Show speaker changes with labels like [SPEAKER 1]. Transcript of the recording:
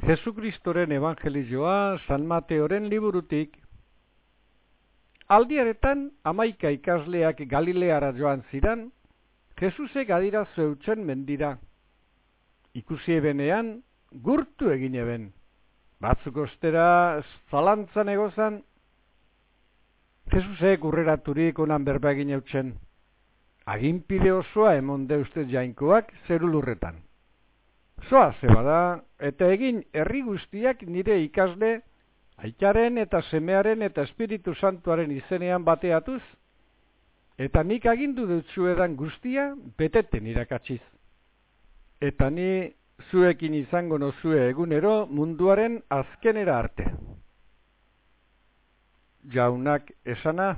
[SPEAKER 1] Jesukristoren evangelizioa San Mateoren liburutik. Aldiaretan amaika ikasleak Galileara joan ziran, Jesusek adira zeutzen mendira. Ikusi ebenean, gurtu egin eben. Batzuk ostera zalantzan egozan, Jesusek urreraturik onan berba egin eutzen. Aginpide osoa emon deustez jainkoak zerulurretan. Soa zebada, eta egin herri guztiak nire ikasle, aitaren eta semearen eta espiritu santuaren izenean bateatuz, eta nik agindu dutzu edan guztia beteten irakatsiz. Eta ni zuekin izango nozue egunero munduaren azkenera arte. Jaunak esana,